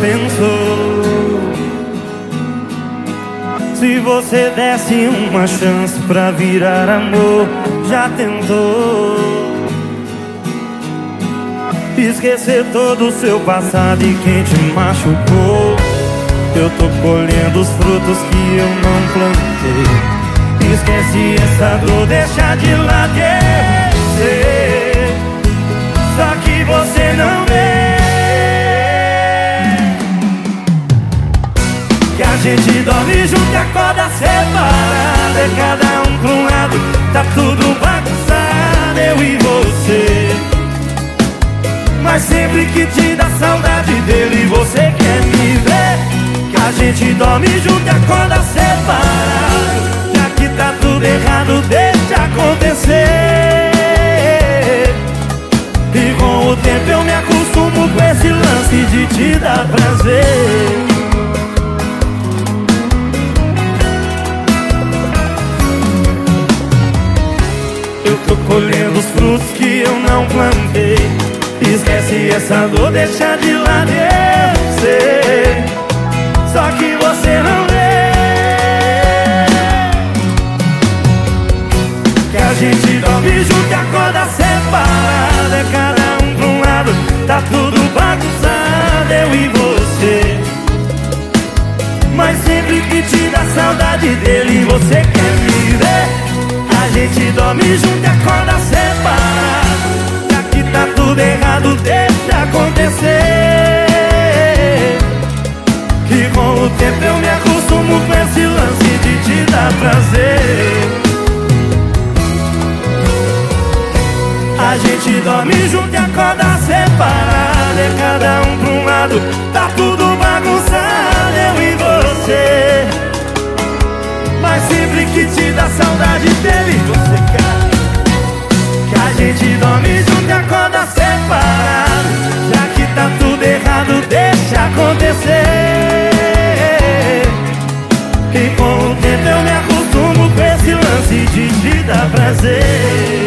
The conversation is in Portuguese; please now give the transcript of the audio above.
pensou? Se você desse uma chance pra virar amor, já tentou? Esquecer todo o seu passado e quem te machucou. Eu tô colhendo os frutos que eu não plantei. Esquece essa dor, deixa de lado. Só que você Que a gente dorme junto e acorda separado. É cada um pra um lado, tá tudo bagunçado. Eu e você. Mas sempre que te dá saudade dele, você quer me ver. A gente dorme junto e acorda separado Já que tá tudo errado, deixa acontecer E com o tempo eu me acostumo com esse lance de te dar prazer plantei. Esquece essa dor, deixa de lado eu sei só que você não vê. Que a gente dorme junto e acorda separado. É cada um pra um lado, tá tudo bagunçado Eu e você. Mas sempre que te dá saudade dele Você quer me ver? A gente dorme junto e acorda separado A gente dorme junto e acorda separado. É cada um pra um lado, tá tudo bagunçado Eu e você. Mas sempre que te dá saudade dele Você quer Que a gente dorme junto e acorda separado. Já que tá tudo errado, deixa acontecer. E com o tempo eu me acostumo com esse lance de te dar prazer